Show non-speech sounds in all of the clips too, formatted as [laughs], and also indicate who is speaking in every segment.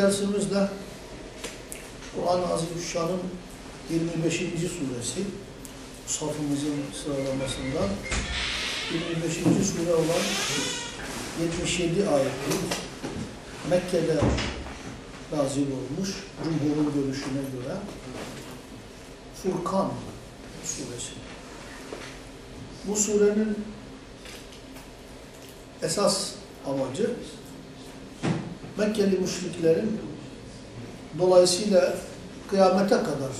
Speaker 1: Bugünkü dersimizde Kur'an-ı Azimüşşan'ın 25. suresi, safımızın sıralamasından 25. sure olan 77 ayetli Mekke'de nazil olmuş, Cumhur'un görüşüne göre Furkan suresi. Bu surenin esas amacı Mekkeli müşriklerin dolayısıyla kıyamete kadar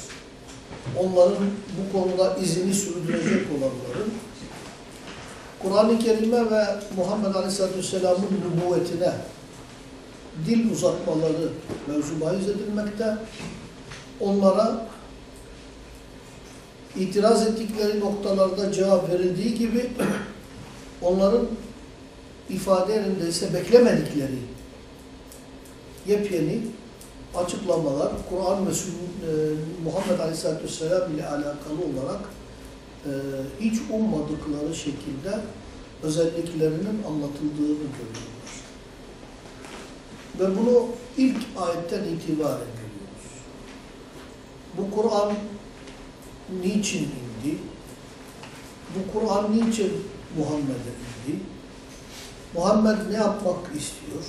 Speaker 1: onların bu konuda izini sürdürecek olanların Kur'an-ı Kerim'e ve Muhammed Aleyhisselatü Vesselam'ın nübüvvetine dil uzatmaları mevzu edilmekte. Onlara itiraz ettikleri noktalarda cevap verildiği gibi onların ifade yerinde ise beklemedikleri yepyeni açıklamalar Kur'an ve e, Muhammed Aleyhisselatü Vesselam ile alakalı olarak e, hiç ummadıkları şekilde özelliklerinin anlatıldığını görüyorlar. Ve bunu ilk ayetten itibaren görüyoruz. Bu Kur'an niçin indi? Bu Kur'an niçin Muhammed'e indi? Muhammed ne yapmak istiyor?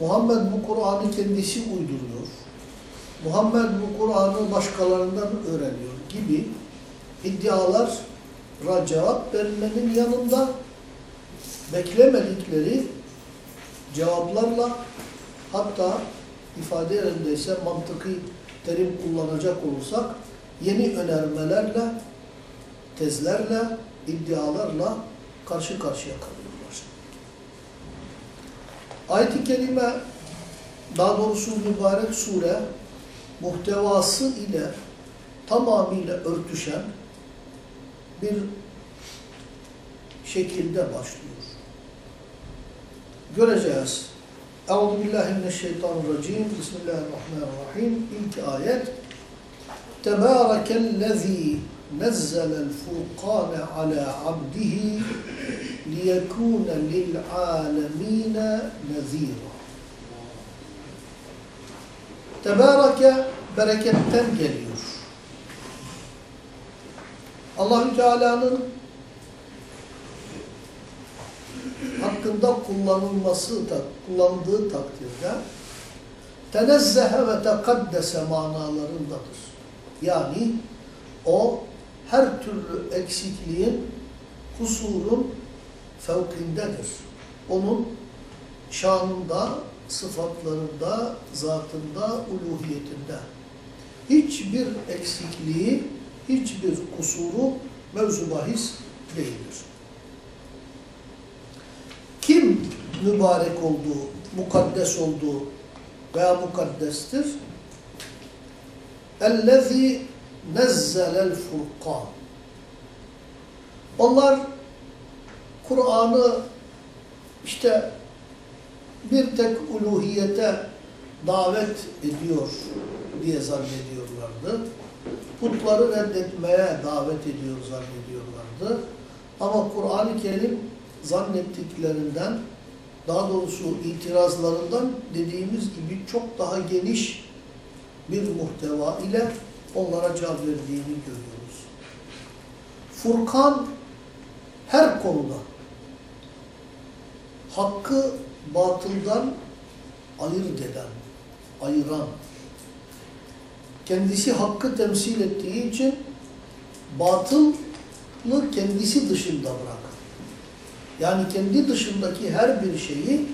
Speaker 1: Muhammed bu Kur'an'ı kendisi uyduruyor. Muhammed bu Kur'an'ı başkalarından öğreniyor gibi iddialara cevap vermenin yanında beklemedikleri cevaplarla hatta ifade yerindeyse mantıki terim kullanacak olursak yeni önermelerle, tezlerle, iddialarla karşı karşıya kalıyorlar. Ayet-i Kerime, daha doğrusu mübarek sure, muhtevası ile tamamıyla örtüşen bir şekilde başlıyor. Göreceğiz. Euzubillahimineşşeytanirracim. Bismillahirrahmanirrahim. İlk ayet. Tebârekellezî nezzelel furqâne alâ abdihi liyekûne lil'âlemîne nezîrâ. Tebâreke bereketten geliyor. Allahü Teala'nın hakkında kullanılması kullandığı takdirde tenezzehe ve tekaddese manalarındadır. Yani o her türlü eksikliğin, kusurun fevkindedir. Onun şanında, sıfatlarında, zatında, uluhiyetinde. Hiçbir eksikliği, hiçbir kusuru mevzu bahis değildir. Kim mübarek olduğu, mukaddes olduğu veya mukaddestir? اَلَّذ۪ي نَزَّلَ الْفُرْقَانِ Onlar Kur'an'ı işte bir tek uluhiyete davet ediyor diye zannediyorlardı. Putları reddetmeye davet ediyor zannediyorlardı. Ama Kur'an-ı Kerim zannettiklerinden, daha doğrusu itirazlarından dediğimiz gibi çok daha geniş bir muhteva ile onlara cevap verdiğini görüyoruz. Furkan her konuda hakkı batıldan ayırt eden, ayıran, kendisi hakkı temsil ettiği için batılı kendisi dışında bırakan, yani kendi dışındaki her bir şeyi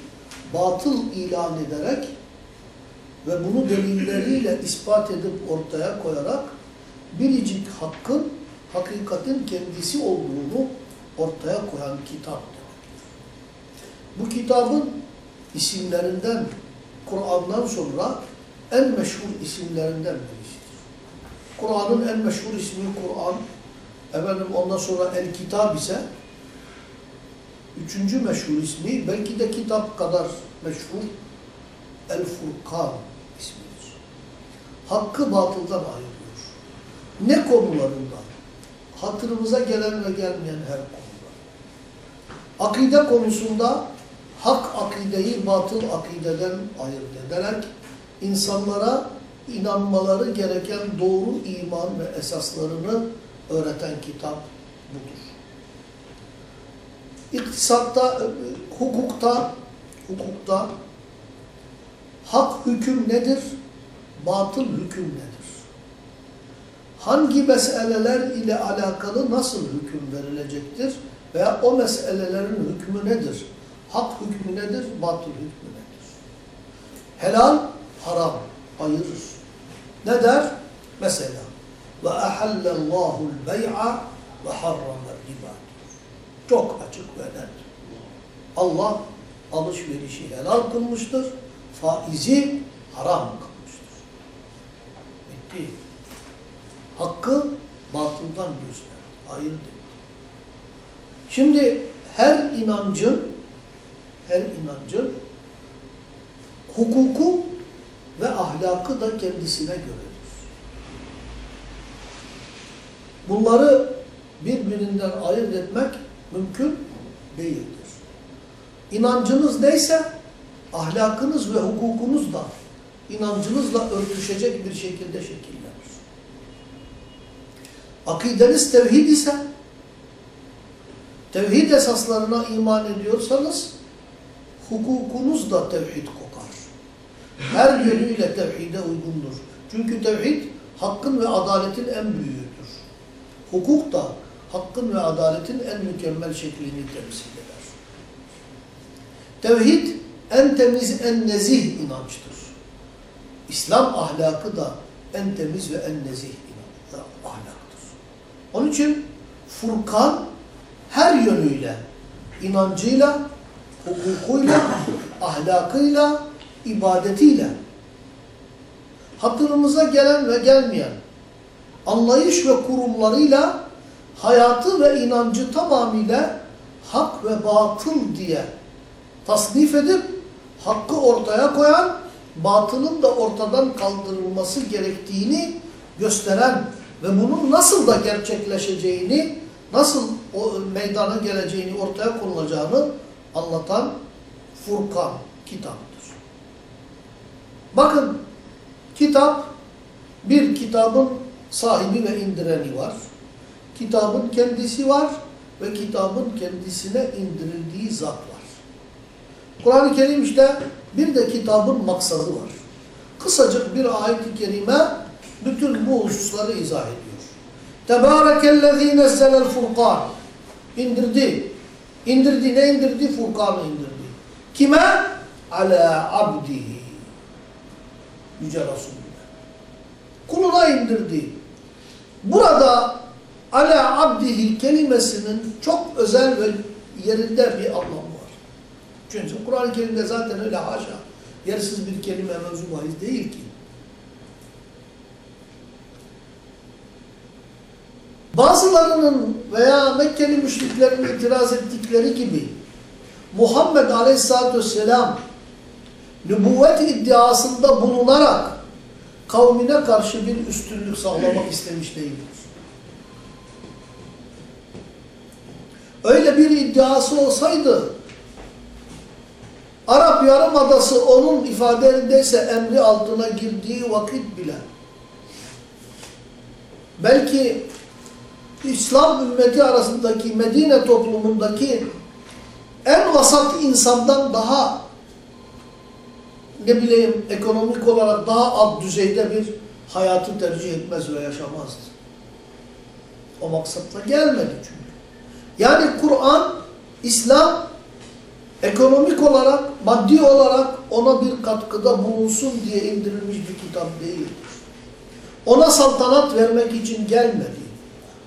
Speaker 1: batıl ilan ederek ve bunu delilleriyle ispat edip ortaya koyarak biricik hakkın, hakikatin kendisi olduğunu ortaya koyan kitap demektir. Bu kitabın isimlerinden, Kur'an'dan sonra en meşhur isimlerinden birisidir. Kur'an'ın en meşhur ismi Kur'an, efendim ondan sonra El-Kitab ise üçüncü meşhur ismi, belki de kitap kadar meşhur El-Furkan ismidir. Hakkı batıldan ayırıyor. Ne konularında? hatırımıza gelen ve gelmeyen her konuda. Akide konusunda hak akideyi batıl akideden ayırt ederek insanlara inanmaları gereken doğru iman ve esaslarını öğreten kitap budur. İktisatta, hukukta, hukukta hak hüküm nedir? Batıl hüküm nedir? Hangi meseleler ile alakalı nasıl hüküm verilecektir? Veya o meselelerin hükmü nedir? Hak hükmü nedir? Batıl hükmü nedir? Helal, haram ayırır. Ne der? Mesela ve ahallallahu bey'a ve harrama riba. Çok açık ve net. Allah alışverişi helal kılmıştır, faizi haram kılmıştır. Bitti. Hakkı batıldan göster, ayırdı. Şimdi her inancın, her inancın hukuku ve ahlakı da kendisine göredir. Bunları birbirinden ayırt etmek mümkün değildir. İnancınız neyse ahlakınız ve hukukunuz da inancınızla örtüşecek bir şekilde şekillenir. Akideniz tevhid ise tevhid esaslarına iman ediyorsanız hukukunuz da tevhid kokar. Her yönüyle tevhide uygundur. Çünkü tevhid hakkın ve adaletin en büyüğüdür. Hukuk da hakkın ve adaletin en mükemmel şeklini temsil eder. Tevhid en temiz, en nezih inançtır. İslam ahlakı da en temiz ve en nezih ahlaktır. Onun için Furkan her yönüyle, inancıyla, hukukuyla, ahlakıyla, ibadetiyle, hatırımıza gelen ve gelmeyen anlayış ve kurumlarıyla hayatı ve inancı tamamıyla hak ve batıl diye tasnif edip hakkı ortaya koyan, batılın da ortadan kaldırılması gerektiğini gösteren ve bunun nasıl da gerçekleşeceğini, nasıl o meydana geleceğini, ortaya konulacağını anlatan Furkan kitaptır. Bakın kitap bir kitabın sahibi ve indireni var. Kitabın kendisi var ve kitabın kendisine indirildiği zat var. Kur'an-ı Kerim işte bir de kitabın maksadı var. Kısacık bir ayet-i kerime bütün bu hususları izah ediyor. Tebârekellezî nezzelel furkan. İndirdi. İndirdi. Ne indirdi? Furkan'ı indirdi. Kime? Ala abdihi. Yüce Resulüne. Kuluna indirdi. Burada ala abdihi kelimesinin çok özel ve yerinde bir anlamı var. Çünkü Kur'an-ı Kerim'de zaten öyle haşa yersiz bir kelime mevzu bahis değil ki. Bazılarının veya Mekkeli müşriklerin itiraz ettikleri gibi Muhammed Aleyhisselatü Vesselam nübüvvet iddiasında bulunarak kavmine karşı bir üstünlük sağlamak istemiş değildir. Öyle bir iddiası olsaydı Arap Yarımadası onun ifadelerindeyse emri altına girdiği vakit bile belki İslam ümmeti arasındaki Medine toplumundaki en vasat insandan daha ne bileyim ekonomik olarak daha alt düzeyde bir hayatı tercih etmez ve yaşamazdı. O maksatla gelmedi çünkü. Yani Kur'an, İslam ekonomik olarak, maddi olarak ona bir katkıda bulunsun diye indirilmiş bir kitap değildir. Ona saltanat vermek için gelmedi.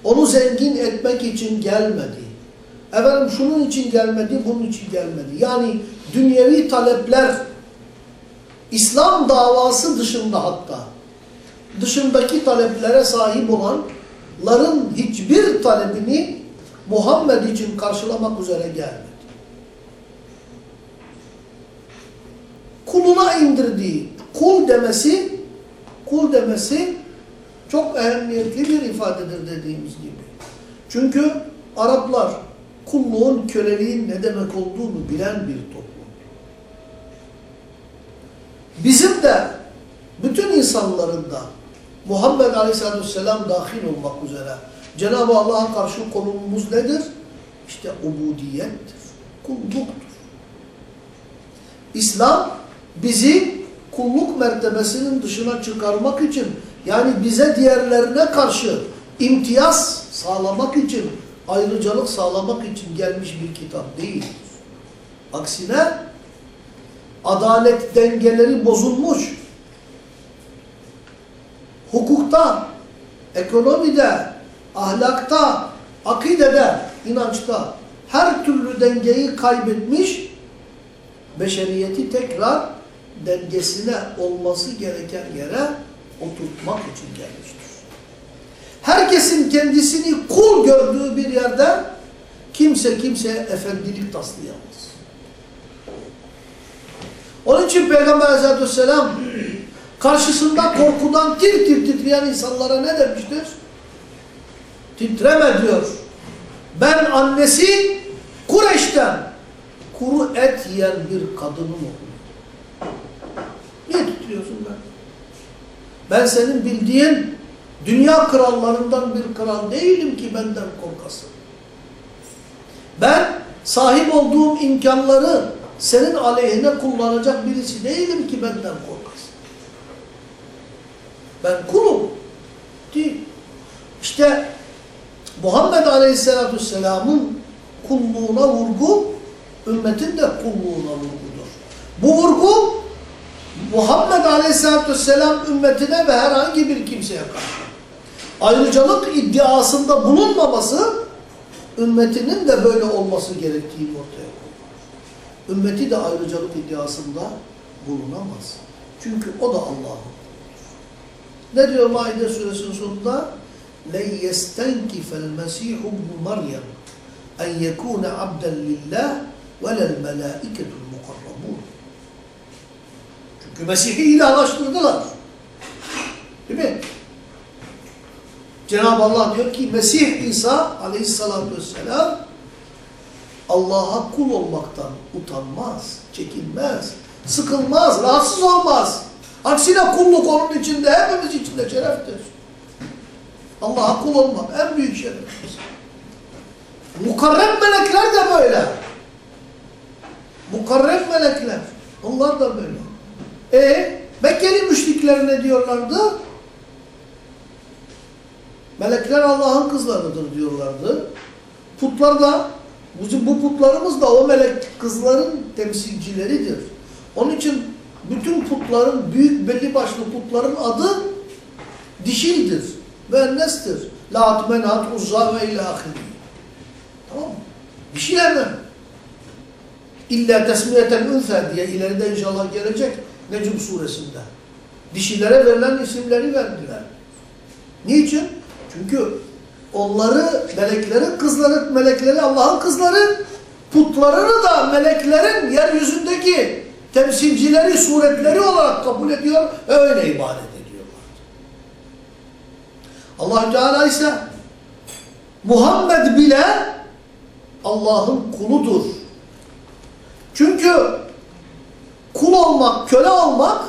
Speaker 1: Onu zengin etmek için gelmedi. Efendim şunun için gelmedi, bunun için gelmedi. Yani dünyevi talepler İslam davası dışında hatta dışındaki taleplere sahip olanların hiçbir talebini Muhammed için karşılamak üzere gelmedi. Kuluna indirdiği, kul demesi, kul demesi çok ehemmiyetli bir ifadedir dediğimiz gibi. Çünkü Araplar kulluğun, köleliğin ne demek olduğunu bilen bir toplum. Bizim de bütün insanların da Muhammed Aleyhisselatü Vesselam dahil olmak üzere Cenab-ı Allah'a karşı konumumuz nedir? İşte ubudiyettir, kulluktur. İslam bizi kulluk mertebesinin dışına çıkarmak için yani bize diğerlerine karşı imtiyaz sağlamak için, ayrıcalık sağlamak için gelmiş bir kitap değil. Aksine adalet dengeleri bozulmuş, hukukta, ekonomide, ahlakta, akidede, inançta her türlü dengeyi kaybetmiş, beşeriyeti tekrar dengesine olması gereken yere oturtmak için gelmiştir. Herkesin kendisini kul gördüğü bir yerde kimse kimseye efendilik taslayamaz. Onun için Peygamber Aleyhisselatü Vesselam karşısında korkudan tir tir titreyen insanlara ne demiştir? Titreme diyor. Ben annesi Kureş'ten kuru et yiyen bir kadınım oğlum. Niye titriyorsun ben? Ben senin bildiğin dünya krallarından bir kral değilim ki benden korkasın. Ben sahip olduğum imkanları senin aleyhine kullanacak birisi değilim ki benden korkasın. Ben kulum. Değil. İşte Muhammed Aleyhisselatü Vesselam'ın kulluğuna vurgu, ümmetin de kulluğuna vurgudur. Bu vurgu Muhammed Aleyhisselatü Vesselam ümmetine ve herhangi bir kimseye karşı ayrıcalık iddiasında bulunmaması ümmetinin de böyle olması gerektiğini ortaya koyuyor. Ümmeti de ayrıcalık iddiasında bulunamaz. Çünkü o da Allah'ın. Ne diyor Maide suresinin sonunda? لَنْ يَسْتَنْكِفَ الْمَسِيحُ بْنُ مَرْيَمْ اَنْ يَكُونَ عَبْدًا لِلّٰهِ وَلَا الْمَلَائِكَةُ الْمُقَرَّبُونَ çünkü Mesih'i ilahlaştırdılar. Değil mi? Cenab-ı Allah diyor ki Mesih İsa aleyhissalatü vesselam Allah'a kul olmaktan utanmaz, çekinmez, sıkılmaz, rahatsız olmaz. Aksine kulluk onun içinde, hepimiz içinde şereftir. Allah'a kul olmak en büyük şereftir. Mukarreb melekler de böyle. Mukarreb melekler. Onlar da böyle. E Mekkeli müşrikler ne diyorlardı? Melekler Allah'ın kızlarıdır diyorlardı. Putlar da, bizim bu putlarımız da o melek kızların temsilcileridir. Onun için bütün putların, büyük belli başlı putların adı dişildir. Müennestir. Lat, menat, uzza ve ilahiri. Tamam mı? Dişilerden. İlla tesmiyeten ünfer diye ileride inşallah gelecek Necm suresinde. Dişilere verilen isimleri verdiler. Niçin? Çünkü onları, meleklerin kızları, melekleri Allah'ın kızları, putlarını da meleklerin yeryüzündeki temsilcileri, suretleri olarak kabul ediyor öyle ibadet ediyorlar. allah Teala ise Muhammed bile Allah'ın kuludur. Çünkü kul olmak, köle olmak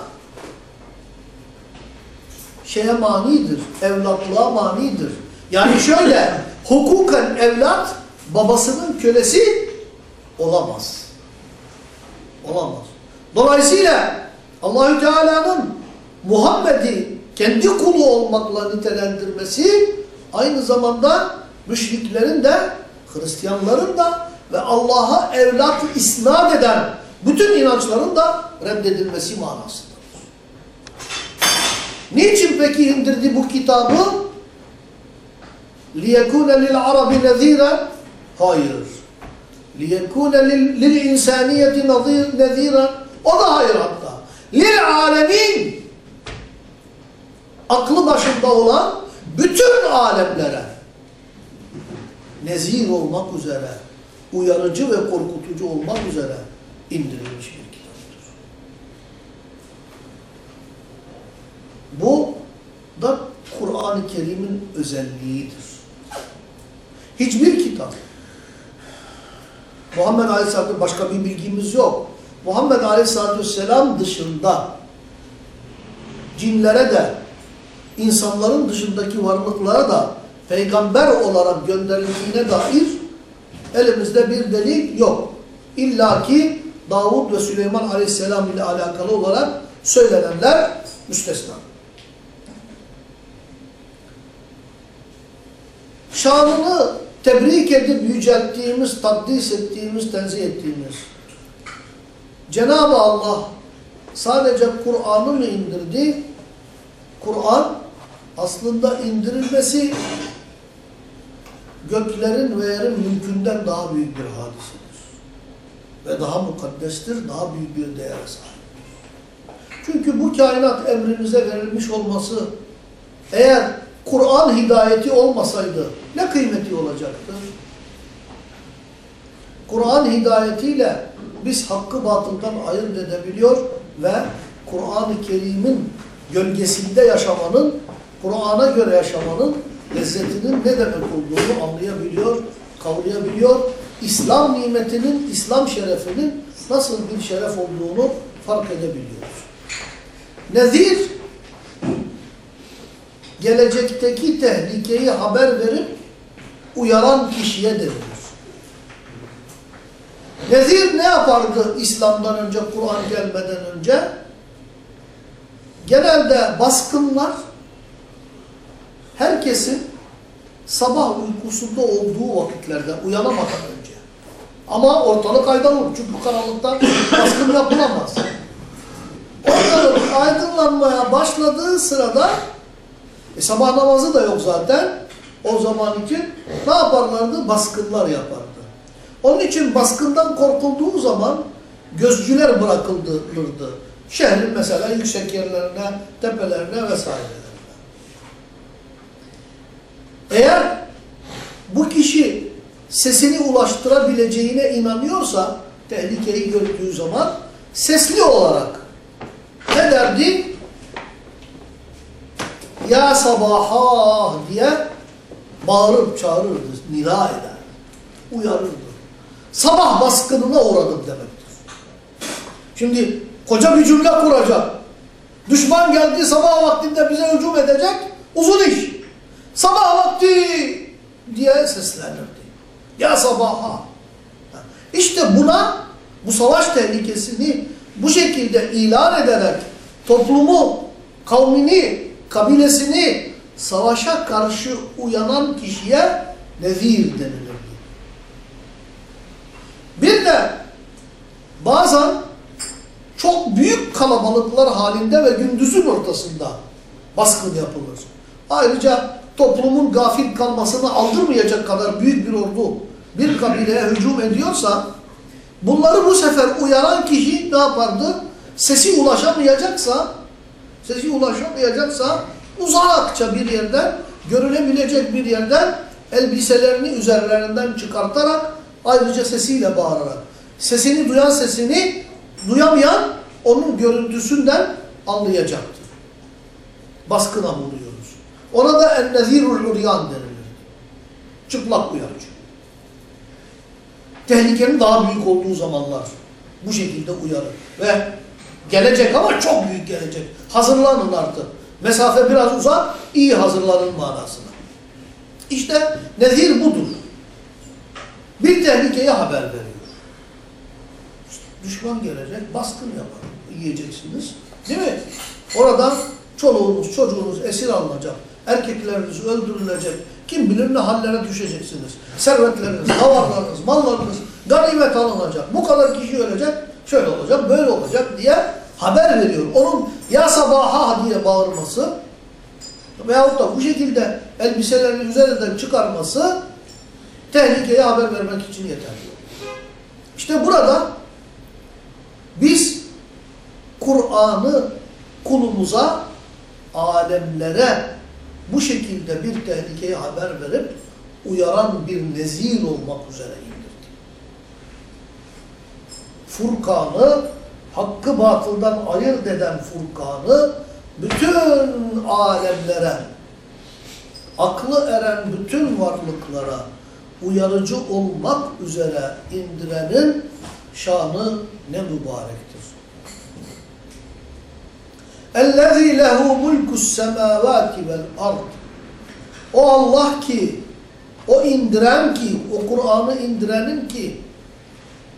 Speaker 1: şeye manidir, evlatlığa manidir. Yani şöyle, [laughs] hukuken evlat babasının kölesi olamaz. Olamaz. Dolayısıyla Allahü Teala'nın Muhammed'i kendi kulu olmakla nitelendirmesi aynı zamanda müşriklerin de Hristiyanların da ve Allah'a evlat isnat eden bütün inançların da reddedilmesi manasındadır. Niçin peki indirdi bu kitabı? لِيَكُونَ لِلْعَرَبِ نَذ۪يرًا Hayır. لِيَكُونَ لِلْاِنْسَانِيَةِ نَذ۪يرًا O da hayır hatta. لِلْعَالَمِينَ Aklı başında olan bütün alemlere nezir olmak üzere, uyarıcı ve korkutucu olmak üzere indirilmiş bir kitaptır. Bu da Kur'an-ı Kerim'in özelliğidir. Hiçbir kitap. Muhammed Aleyhisselatü başka bir bilgimiz yok. Muhammed Aleyhisselatü Vesselam dışında cinlere de insanların dışındaki varlıklara da peygamber olarak gönderildiğine dair elimizde bir delil yok. İlla ki Davud ve Süleyman Aleyhisselam ile alakalı olarak söylenenler müstesna. Şanını tebrik edip yücelttiğimiz, takdis ettiğimiz, tenzih ettiğimiz Cenab-ı Allah sadece Kur'an'ı mı indirdi? Kur'an aslında indirilmesi göklerin ve yerin mülkünden daha büyük bir hadisedir. Ve daha mukaddestir, daha büyük bir değere sahip. Çünkü bu kainat emrimize verilmiş olması eğer Kur'an hidayeti olmasaydı ne kıymeti olacaktı? Kur'an hidayetiyle biz hakkı batıldan ayırt edebiliyor ve Kur'an-ı Kerim'in gölgesinde yaşamanın, Kur'an'a göre yaşamanın lezzetinin ne demek olduğunu anlayabiliyor, kavrayabiliyor. İslam nimetinin, İslam şerefinin nasıl bir şeref olduğunu fark edebiliyoruz. Nezir, gelecekteki tehlikeyi haber verip uyaran kişiye denilir. Nezir ne yapardı İslam'dan önce, Kur'an gelmeden önce? Genelde baskınlar herkesin sabah uykusunda olduğu vakitlerde uyanamadan önce. Ama ortalık aydınlanır. Çünkü karanlıktan [coughs] baskın yapılamaz. Ortalık aydınlanmaya başladığı sırada e, sabah namazı da yok zaten. O zaman için ne yaparlardı? Baskınlar yapardı. Onun için baskından korkulduğu zaman gözcüler bırakılırdı. Şehrin mesela yüksek yerlerine, tepelerine vesairelerine. Eğer bu kişi sesini ulaştırabileceğine inanıyorsa, tehlikeyi gördüğü zaman sesli olarak ne derdi? Ya sabaha diye bağırıp çağırırdı, nida eder, uyarırdı. Sabah baskınına uğradım demektir. Şimdi koca bir cümle kuracak. Düşman geldi sabah vaktinde bize hücum edecek, uzun iş. Sabah vakti diye seslenirdi. Ya sabaha. İşte buna, bu savaş tehlikesini bu şekilde ilan ederek toplumu, kavmini, kabilesini savaşa karşı uyanan kişiye nezir denilir. Bir de bazen çok büyük kalabalıklar halinde ve gündüzün ortasında baskın yapılır. Ayrıca toplumun gafil kalmasını aldırmayacak kadar büyük bir ordu bir kabileye hücum ediyorsa bunları bu sefer uyaran kişi ne yapardı? Sesi ulaşamayacaksa sesi ulaşamayacaksa uzakça bir yerden görülebilecek bir yerden elbiselerini üzerlerinden çıkartarak ayrıca sesiyle bağırarak sesini duyan sesini duyamayan onun görüntüsünden anlayacaktır. Baskına vuruyoruz. Ona da en-nezirul uryan denilir. Çıplak uyarıcı. Tehlikenin daha büyük olduğu zamanlar bu şekilde uyarır. Ve gelecek ama çok büyük gelecek. Hazırlanın artık. Mesafe biraz uzak, iyi hazırlanın manasına. İşte nezir budur. Bir tehlikeye haber veriyor. Düşman gelecek, baskın yapar. Yiyeceksiniz. Değil mi? Oradan çoluğunuz, çocuğunuz esir alınacak. Erkekleriniz öldürülecek. Kim bilir ne hallere düşeceksiniz. Servetleriniz, davarlarınız, mallarınız ganimet alınacak. Bu kadar kişi ölecek, şöyle olacak, böyle olacak diye haber veriyor. Onun ya sabaha diye bağırması veyahut da bu şekilde elbiselerini üzerinden çıkarması tehlikeye haber vermek için yeterli. İşte burada biz Kur'an'ı kulumuza, alemlere bu şekilde bir tehlikeye haber verip uyaran bir nezir olmak üzere indirdik. Furkan'ı, hakkı batıldan ayırt eden Furkan'ı bütün alemlere, aklı eren bütün varlıklara uyarıcı olmak üzere indirenin şanı ne mübarektir. اَلَّذ۪ي لَهُ مُلْكُ السَّمَاوَاتِ وَالْاَرْضِ O Allah ki, o indiren ki, o Kur'an'ı indirenin ki,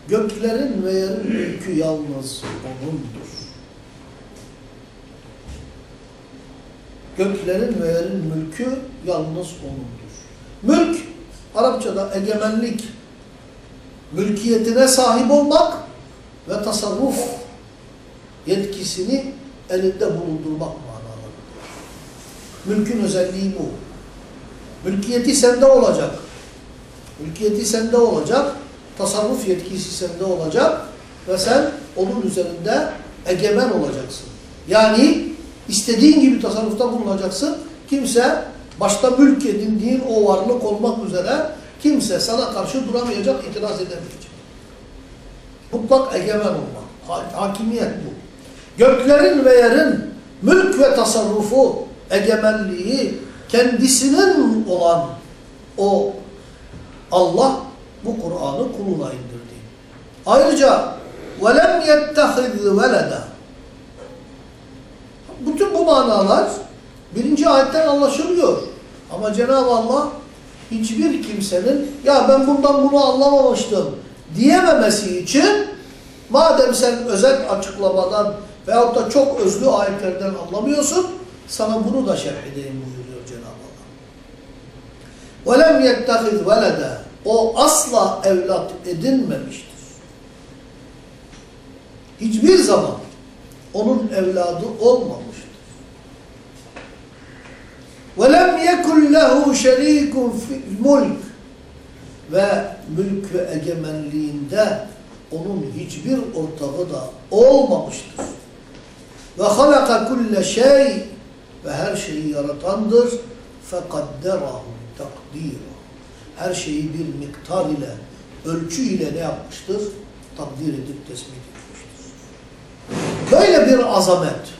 Speaker 1: göklerin ve yerin mülkü yalnız O'nundur. Göklerin ve yerin mülkü yalnız O'nundur. Mülk, Arapçada egemenlik, mülkiyetine sahip olmak ve tasarruf yetkisini elinde bulundurmak manalarıdır. Mülkün özelliği bu. Mülkiyeti sende olacak. Mülkiyeti sende olacak. Tasarruf yetkisi sende olacak. Ve sen onun üzerinde egemen olacaksın. Yani istediğin gibi tasarrufta bulunacaksın. Kimse başta mülk edindiğin o varlık olmak üzere kimse sana karşı duramayacak, itiraz edemeyecek. Mutlak egemen olmak. Hakimiyet bu Göklerin ve yerin mülk ve tasarrufu, egemenliği kendisinin olan o Allah bu Kur'an'ı kuluna indirdi. Ayrıca وَلَمْ يَتَّخِذْ وَلَدًا Bütün bu manalar birinci ayetten anlaşılıyor. Ama Cenab-ı Allah hiçbir kimsenin ya ben bundan bunu anlamamıştım diyememesi için madem sen özel açıklamadan veyahut da çok özlü ayetlerden anlamıyorsun sana bunu da şerh edeyim buyuruyor Cenab-ı Allah. وَلَمْ يَتَّخِذْ وَلَدًا O asla evlat edinmemiştir. Hiçbir zaman onun evladı olmamıştır. وَلَمْ يَكُنْ لَهُ شَر۪يكٌ فِي الْمُلْكِ Ve mülk ve egemenliğinde onun hiçbir ortağı da olmamıştır. Ve halaka kulle şey ve her şeyi yaratandır. Fekadderahu takdira. Her şeyi bir miktar ile, ölçü ile ne yapmıştır? Takdir edip tespit etmiştir. Böyle bir azamet.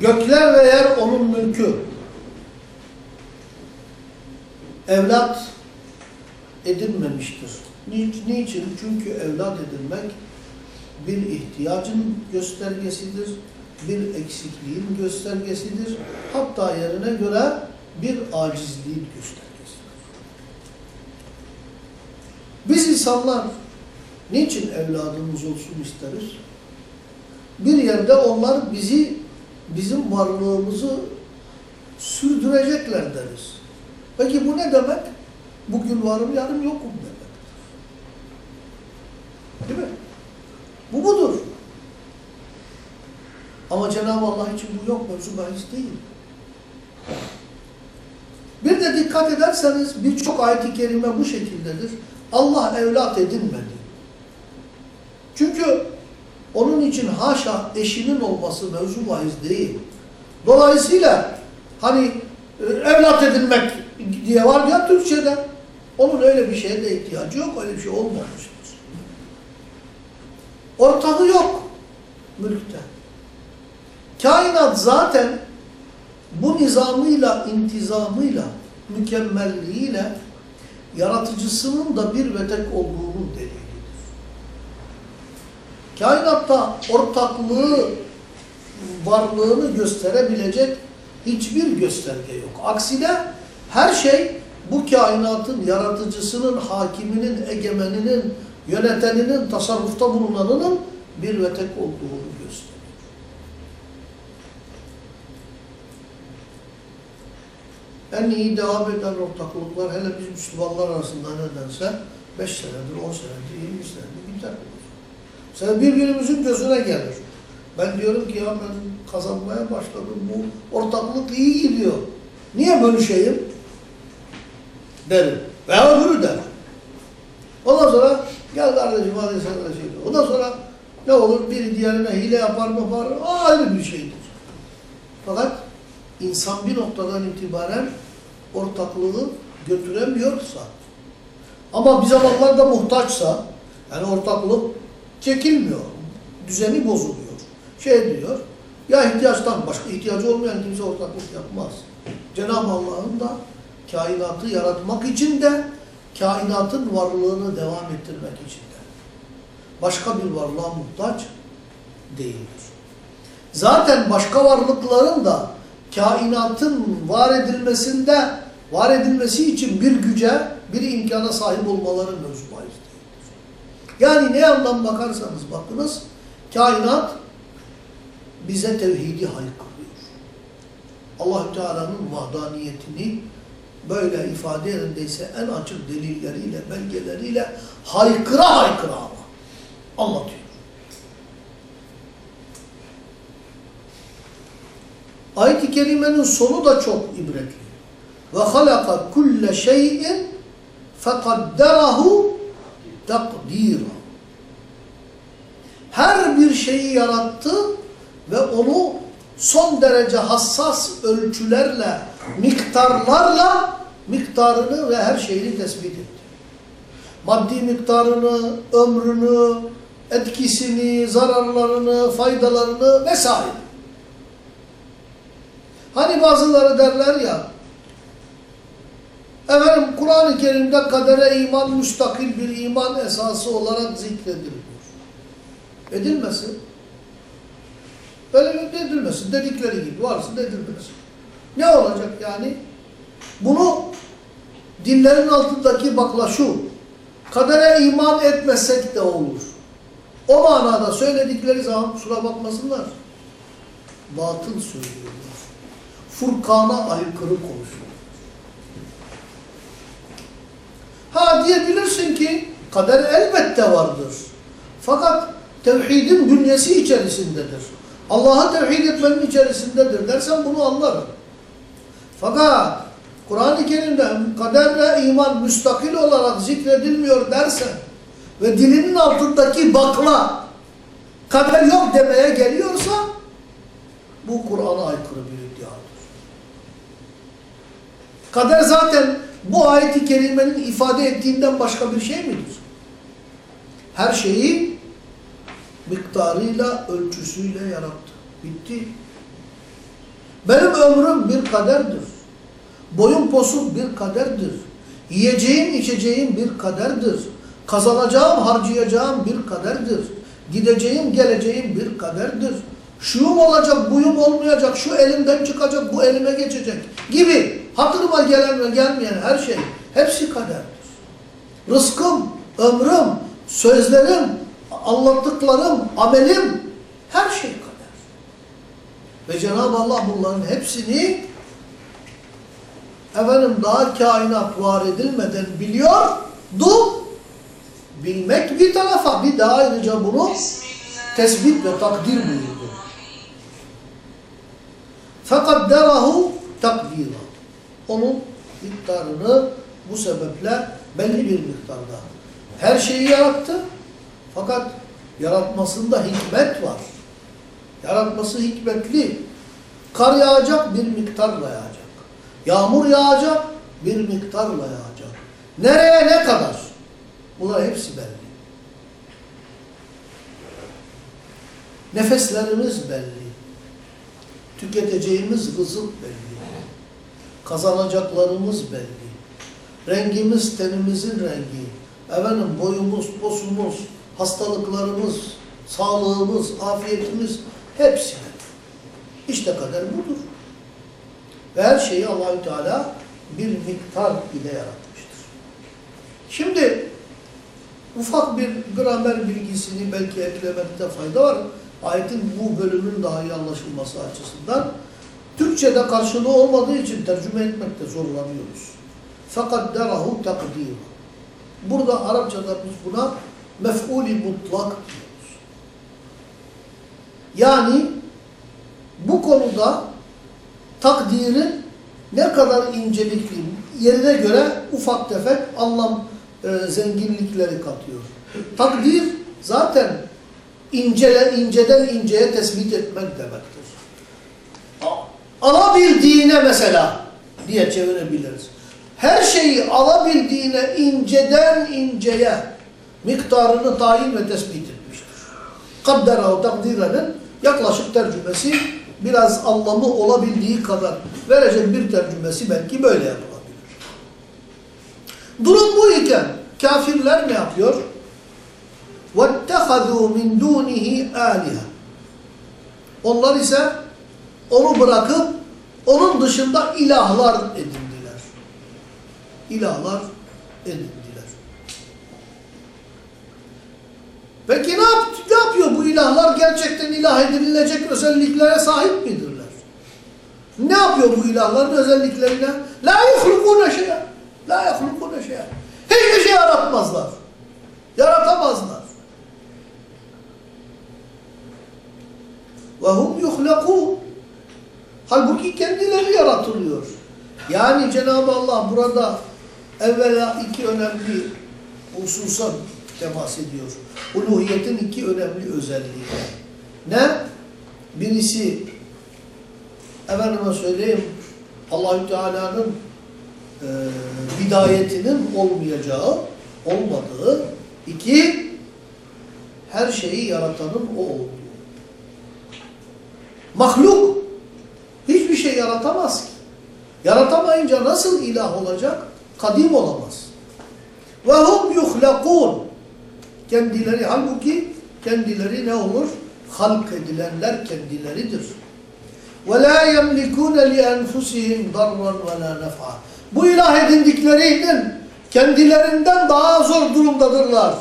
Speaker 1: Gökler ve yer onun mülkü. Evlat edinmemiştir. Niçin? Çünkü evlat edinmek bir ihtiyacın göstergesidir, bir eksikliğin göstergesidir. Hatta yerine göre bir acizliğin göstergesidir. Biz insanlar niçin evladımız olsun isteriz? Bir yerde onlar bizi, bizim varlığımızı sürdürecekler deriz. Peki bu ne demek? Bugün varım, yarın yokum demek. Değil mi? Bu budur. Ama Cenab-ı Allah için bu yok, mevzu bahis değil. Bir de dikkat ederseniz birçok ayet-i kerime bu şekildedir. Allah evlat edinmedi. Çünkü onun için haşa eşinin olması mevzu bahis değil. Dolayısıyla hani evlat edinmek diye var ya Türkçe'de. Onun öyle bir şeye de ihtiyacı yok. Öyle bir şey olmamıştır. Ortağı yok mülkte. Kainat zaten bu nizamıyla, intizamıyla, mükemmelliğiyle yaratıcısının da bir ve tek olduğunun delilidir. Kainatta ortaklığı, varlığını gösterebilecek hiçbir gösterge yok. Aksine her şey bu kainatın yaratıcısının, hakiminin, egemeninin, yöneteninin, tasarrufta bulunanının bir ve tek olduğunu gösteriyor. En iyi devam eden ortaklıklar hele biz Müslümanlar arasında nedense 5 senedir, 10 senedir, 20 senedir gider. Sen birbirimizin gözüne gelir. Ben diyorum ki ya ben kazanmaya başladım. Bu ortaklık iyi gidiyor. Niye bölüşeyim? Derim. Veya öbürü der. Ondan sonra gel kardeşim hadi de şey. Ondan sonra ne olur biri diğerine hile yapar mı yapar o ayrı bir şeydir. Fakat insan bir noktadan itibaren ortaklığı götüremiyorsa ama bir zamanlarda muhtaçsa yani ortaklık çekilmiyor. Düzeni bozuluyor. Şey diyor ya ihtiyaçtan başka ihtiyacı olmayan kimse ortaklık yapmaz. Cenab-ı Allah'ın da kainatı yaratmak için de kainatın varlığını devam ettirmek için de. Başka bir varlığa muhtaç değildir. Zaten başka varlıkların da kainatın var edilmesinde, var edilmesi için bir güce, bir imkana sahip olmaları mevzu değildir. Yani ne yandan bakarsanız bakınız, kainat bize tevhidi haykırıyor. Allahü Teala'nın vahdaniyetini böyle ifade yerindeyse en açık delilleriyle, belgeleriyle haykıra haykıra ama anlatıyor. Ayet-i Kerime'nin sonu da çok ibretli. Ve halaka kulle şeyin fekadderahu takdira. Her bir şeyi yarattı ve onu son derece hassas ölçülerle, miktarlarla miktarını ve her şeyini tespit etti. Maddi miktarını, ömrünü, etkisini, zararlarını, faydalarını vesaire. Hani bazıları derler ya, efendim Kur'an-ı Kerim'de kadere iman müstakil bir iman esası olarak zikrediliyor. Edilmesin. Böyle bir edilmesin. Dedikleri gibi varsın edilmesin. Ne olacak yani? Bunu dinlerin altındaki bakla şu. Kadere iman etmesek de olur. O manada söyledikleri zaman kusura bakmasınlar. Batıl söylüyorlar. Furkan'a aykırı konuşuyor. Ha diyebilirsin ki kader elbette vardır. Fakat tevhidin bünyesi içerisindedir. Allah'a tevhid etmenin içerisindedir dersen bunu anlarım. Fakat Kur'an-ı Kerim'de kaderle iman müstakil olarak zikredilmiyor dersen ve dilinin altındaki bakla kader yok demeye geliyorsa bu Kur'an'a aykırı bir iddiadır. Kader zaten bu ayeti kerimenin ifade ettiğinden başka bir şey midir? Her şeyi miktarıyla, ölçüsüyle yarattı. Bitti. Benim ömrüm bir kaderdir. Boyun posum bir kaderdir. Yiyeceğim, içeceğim bir kaderdir. Kazanacağım, harcayacağım bir kaderdir. Gideceğim, geleceğim bir kaderdir. Şuyum olacak, buyum olmayacak, şu elimden çıkacak, bu elime geçecek gibi hatırıma gelen ve gelmeyen her şey hepsi kaderdir. Rızkım, ömrüm, sözlerim, anlattıklarım, amelim her şey kader. Ve Cenab-ı Allah bunların hepsini efendim daha kainat var edilmeden biliyordu. Bilmek bir tarafa bir daha ayrıca bunu tespit ve takdir buyurdu. Derahu takdira. Onun miktarını bu sebeple belli bir miktarda. Her şeyi yarattı. Fakat yaratmasında hikmet var. Yaratması hikmetli. Kar yağacak bir miktarla yağacak. Yağmur yağacak bir miktarla yağacak. Nereye ne kadar? Bunlar hepsi belli. Nefeslerimiz belli. Tüketeceğimiz rızık belli. Kazanacaklarımız belli. Rengimiz tenimizin rengi. Efendim boyumuz, posumuz, hastalıklarımız, sağlığımız, afiyetimiz hepsi. İşte kader budur. Ve her şeyi Allahü Teala bir miktar ile yaratmıştır. Şimdi ufak bir gramer bilgisini belki eklemekte fayda var. Ayetin bu bölümün daha iyi anlaşılması açısından. Türkçe'de karşılığı olmadığı için tercüme etmekte zorlanıyoruz. Fakat derahu takdir. Burada Arapçada biz buna mef'uli mutlak diyoruz. Yani bu konuda takdirin ne kadar incelikli, yerine göre ufak tefek anlam e, zenginlikleri katıyor. Takdir zaten incele, inceden inceye tespit etmek demektir. Alabildiğine mesela diye çevirebiliriz. Her şeyi alabildiğine inceden inceye miktarını tayin ve tespit etmiştir. Kadderahu takdirenin yaklaşık tercümesi biraz anlamı olabildiği kadar verecek bir tercümesi belki böyle yapılabilir. Durum bu iken kafirler ne yapıyor? وَاتَّخَذُوا مِنْ دُونِهِ آلِهَا Onlar ise onu bırakıp onun dışında ilahlar edindiler. İlahlar edindiler. Peki ne, yap ne yapıyor bu İlahlar? Gerçekten ilah edinilecek özelliklere sahip midirler? Ne yapıyor bu ilahların özelliklerine? La yuhlukune şey'a. La yuhlukune şey'a. Hiçbir şey yaratmazlar. Yaratamazlar. Ve hum yuhlakun. Halbuki kendileri yaratılıyor. Yani Cenab-ı Allah burada evvela iki önemli hususa temas ediyor. Uluhiyetin iki önemli özelliği. Ne? Birisi efendime söyleyeyim Allahü Teala'nın e, bidayetinin olmayacağı, olmadığı. iki her şeyi yaratanın o olduğu. Mahluk hiçbir şey yaratamaz ki. Yaratamayınca nasıl ilah olacak? Kadim olamaz. Ve hum yuhlakun. Kendileri halbuki kendileri ne olur? Halk edilenler kendileridir. Li enfusihim darran ve la nef'a. Bu ilah edindiklerinin kendilerinden daha zor durumdadırlar.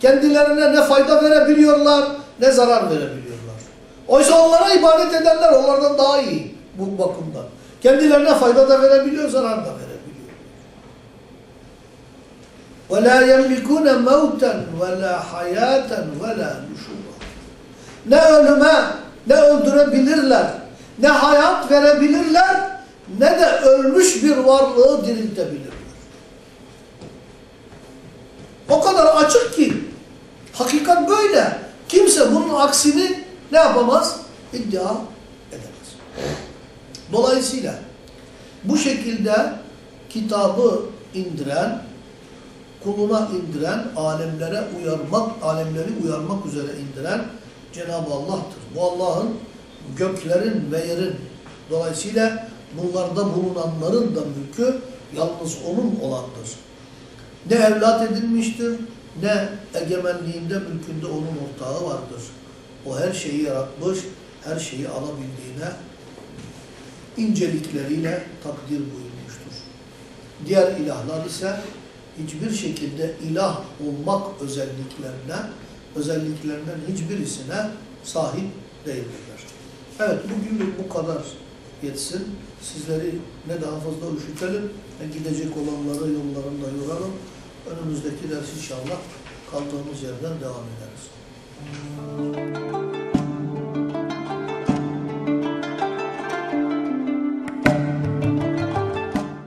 Speaker 1: Kendilerine ne fayda verebiliyorlar ne zarar verebiliyorlar. Oysa onlara ibadet edenler onlardan daha iyi bu bakımdan. Kendilerine fayda da verebiliyor, zarar da verebiliyor. وَلَا يَمْلِكُونَ مَوْتًا وَلَا حَيَاتًا وَلَا نُشُورًا Ne ölüme, ne öldürebilirler, ne hayat verebilirler, ne de ölmüş bir varlığı diriltebilirler. O kadar açık ki, hakikat böyle. Kimse bunun aksini ne yapamaz? İddia edemez. Dolayısıyla bu şekilde kitabı indiren, kuluna indiren, alemlere uyarmak, alemleri uyarmak üzere indiren Cenab-ı Allah'tır. Bu Allah'ın göklerin ve yerin, dolayısıyla bunlarda bulunanların da mülkü yalnız onun olandır. Ne evlat edinmiştir, ne egemenliğinde, mülkünde onun ortağı vardır. O her şeyi yaratmış, her şeyi alabildiğine incelikleriyle takdir buyurmuştur. Diğer ilahlar ise hiçbir şekilde ilah olmak özelliklerine, özelliklerinden hiçbirisine sahip değildirler. Evet, bugünlük bu kadar yetsin. Sizleri ne daha fazla üşütelim, ne gidecek olanları yollarında yoralım. Önümüzdeki ders inşallah kaldığımız yerden devam ederiz.